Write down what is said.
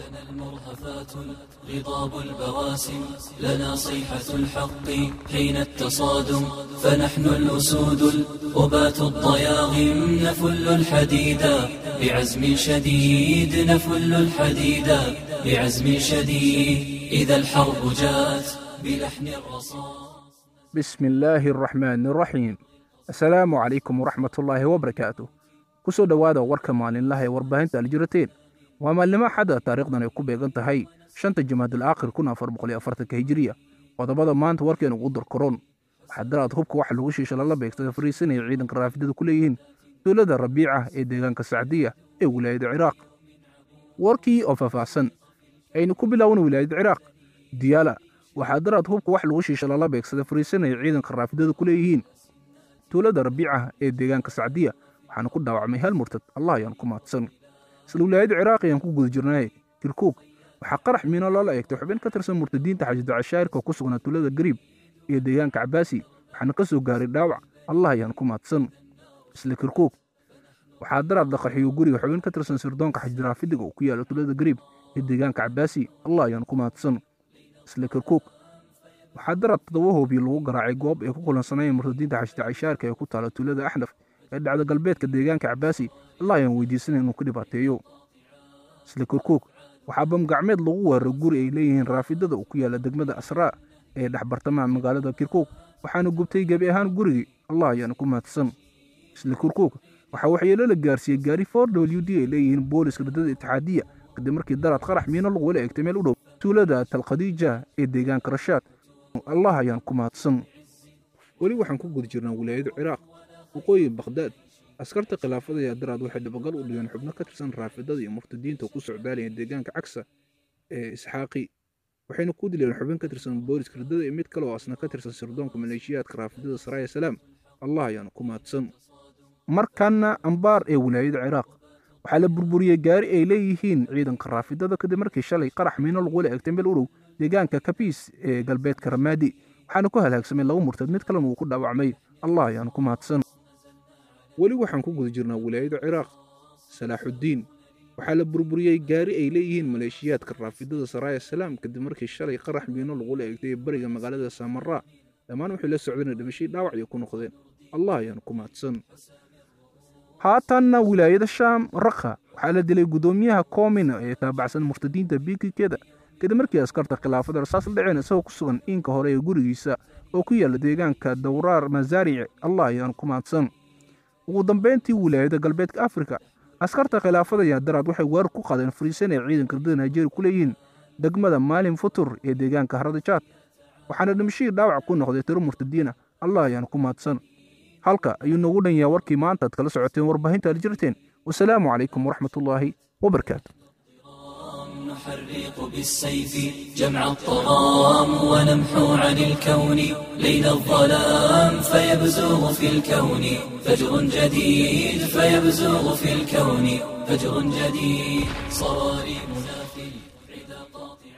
لنا المرهفات غضاب البواسم لنا صيحة الحق حين التصادم فنحن الأسود الأبات الضياغم نفل الحديدا بعزم شديد نفل الحديدا بعزم شديد إذا الحرب جاءت بلحن الرصاص. بسم الله الرحمن الرحيم. asalaamu calaykum waraxmatullaahi wabarakaatu ku soo dhowaada warka maalinlaha ee warbaahinta aljirateen waa maalnimo xadda taariikhdan ay ku beegan tahay. Shanta jamaadul aakhir kun afar boqol iyo afartanka hijiriya qodobada maanta warkeenu ugu darkaroon waxaa daraad hubka waxa lagu shiisha lala beegsada fariisanaya ciidanka raafidada ku leeyihiin dowladda rabiica ee deegaanka sacdiya ee wilaayada ciraaq. Warkii oo faahfaahsan aynu ku bilaawna wilaayada ciraaq. Diyaala waxaa daraad hubka wax lagu shiisha lala beegsada fariisanaya ciidanka raafidada ku leeyihiin tuulada rabiica ee deegaanka sacdiya waxaana ku dhaawacmay hal murtad allah ayaan ku mahadsan isla wilaayada ciraaq ayaan ku guda jirnay. Waxaa qarax miino loola eegtay xubin ka tirsan murtadiinta oo ku sugnaa tuulada gariib iyo deegaanka cabaasi waxaana ka soo gaaray dhaawac. Allah ayaan ku mahadsan isla kirkuug waxaa daraad la guriga xubin ka tirsan sirdoonka xajiraafidiga oo ku yaalla tuulada gariib iyo deegaanka cabaasi allah ayaan ku mahadsan isla kirkuug waxaa darad todoba hoobiyo lagu garaacay goob ay ku kulansanayeen murtadiinta xashida cashaarka ee ku taala tuulada axnaf ee dhacda galbeedka deegaanka cabaasi allah ayaan weydiisanay inuu ka dhibaateeyo. Isla kurkuug waxaa bamgacmeed lagu weeraray guri ay leeyihiin raafidada uu ku yaalla degmada asraa ee dhexbartamaha magaalada kirkuug waxaana gubtay gebi ahaan gurigii allah ayaana ku mahadsan isla kurkuug waxaa waxyeelo la gaarsiiyey gaari for w d ay leeyihiin booliska ridada itixaadiya kadib markii darad qarax miino lagula eegtay meel u dhow tuulada talkhadiija ee deegaanka rashaad. Allah ayaan ku mahadsan weli waxaan ku guda jirnaa wilaayada ciraaq waqooyi bakhdaad askarta khilaafada ayaa daraad waxay dhabagal u dhigeen xubno ka tirsan raafidada iyo murtadiinta ku socdaalaya deegaanka cagsa ee isxaaqi waxayna ku dileen xubin ka tirsan booliska ridada iyo mid kale oo asna ka tirsan sirdoonka maleeshiyaadka raafidada saraaya salaam. Allah ayaan ku mahadsan markaana ambaar ee wilaayada ciraaq waxaa la burburiyey gaari ay leeyihiin ciidanka raafidada kadib markii shalay qarax miino lagula eegtay meel u dhow deegaanka kabiis ee galbeedka ramaadi waxaana ku halaagsamay laba murtad mid kalena uu ku dhaawacmay. Allah ayaan ku mahadsan weli waxaan ku guda jirnaa wilaayada ciraaq salaaxuddiin waxaa la burburiyey gaari ay leeyihiin maleeshiyaadka raafidada saraaya salaam kadib markii shalay qarax miino lagula eegtay bariga magaalada samaraa dhammaan waxay la socdeen dhimashay dhaawac ay ku noqdeen. Allah ayaan ku mahadsan haatanna wilaayada shaam rakha waxaa la dilay guddoomiyaha koomina ee taabacsan murtadiinta bikikeda kadib markii askarta khilaafada rasaas la dhaceen isagoo ku sugan iinka hore ee gurigiisa oo ku yaalla deegaanka dawraar masaarici allah ayaan ku mahadsan ugu dambayntii wilaayada galbeedka afrika askarta khilaafada ayaa daraad waxay weerar ku qaadeen fariisan ee ciidanka ridada nigeria ku leeyihiin degmada maalin futur ee deegaanka harada jaad waxaana dhimashadii dhaawac ku noqday tiro murtadiina allah ayaan ku mahadsan halka ayuu noogu dhan yahay warkii maanta aad kala socoteen warbaahinta aljirteen wasalaamu calaykum waraxmatullaahi wabarakaatu نحرق بالسيف جمع الطغام ونمحو عن الكون ليل الظلام فيبزغ في الكون فجر جديد فيبزغ في الكون فجر جديد صراريمنا في عدا قاطعة